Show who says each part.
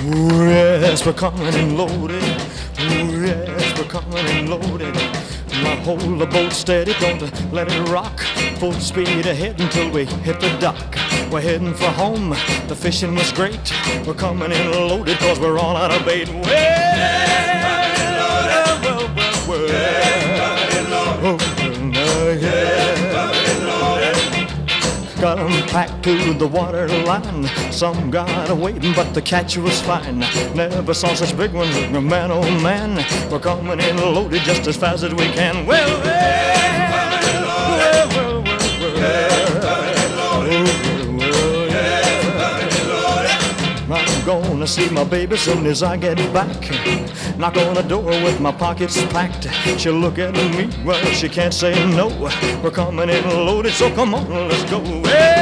Speaker 1: Ooh, yes, we're coming in loaded. Ooh, yes, we're coming in loaded. Now hold the boat steady, don't let it rock. Full speed ahead until we hit the dock. We're heading for home. The fishing was great. We're coming in loaded cause we're all out of bait. Well, Got 'em packed to the water line. Some got waiting, but the catch was fine. Never saw such big ones, man, oh man. We're coming in loaded just as fast as we can. Well, well, gonna see my baby soon as I get back. Knock on the door with my pockets packed. She'll look at me, well, she can't say no. We're coming in loaded, so come on, let's go. Hey!